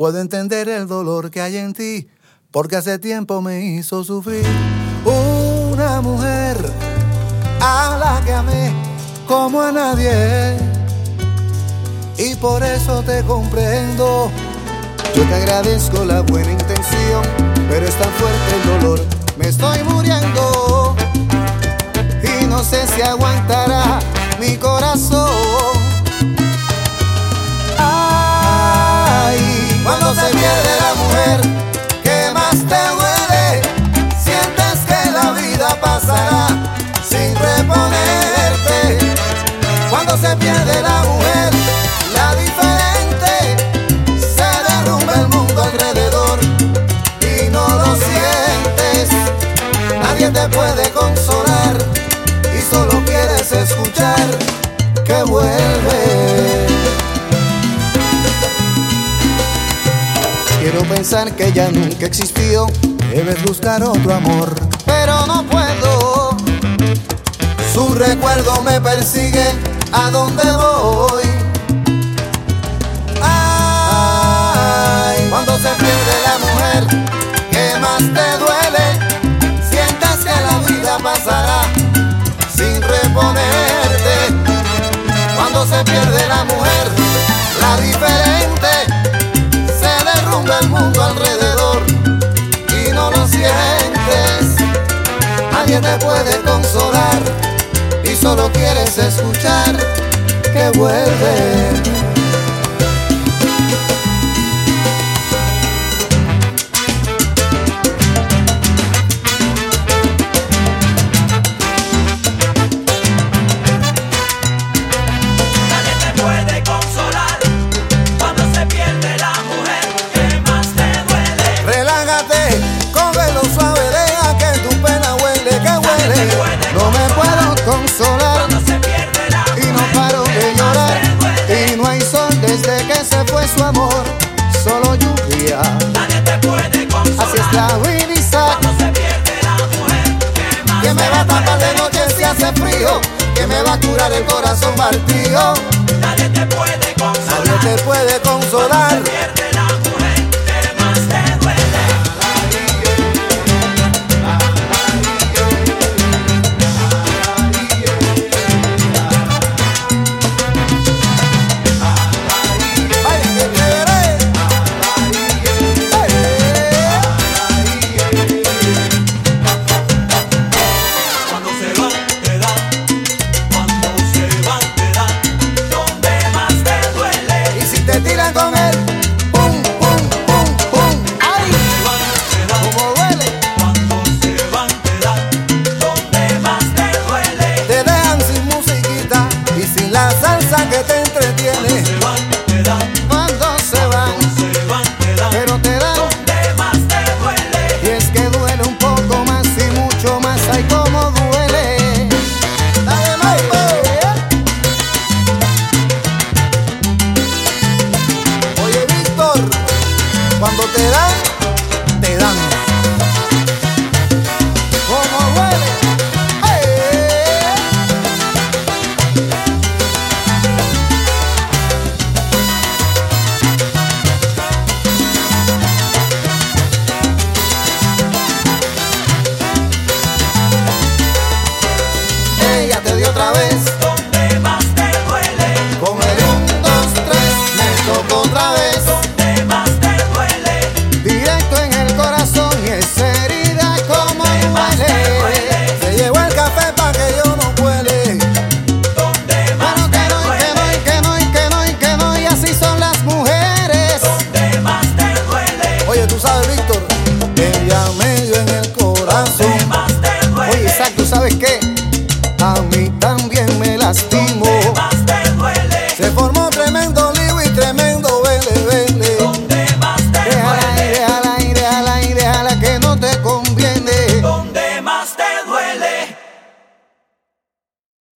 Puedo entender el dolor que hay en ti, porque hace tiempo me hizo sufrir. Una mujer a la que amé como a nadie. Y por eso te comprendo. Yo te agradezco la buena intención, pero es tan fuerte el dolor. Me estoy muriendo y no sé si aguantará Quiero pensar que ya nunca existió, debes buscar otro amor, pero no puedo. Su recuerdo me persigue a donde voy. Ay, cuando se pierde la mujer que más te duele, sientas que la vida pasará sin reponerte. Cuando se pierde la mujer, Nadie te puede consolar y solo quieres escuchar que vuelve. Frío, que me va a curar el corazón partido. Nadie te puede Nadie consolar te puede consolar pierde ¿sabes qué? A mí también me lastima.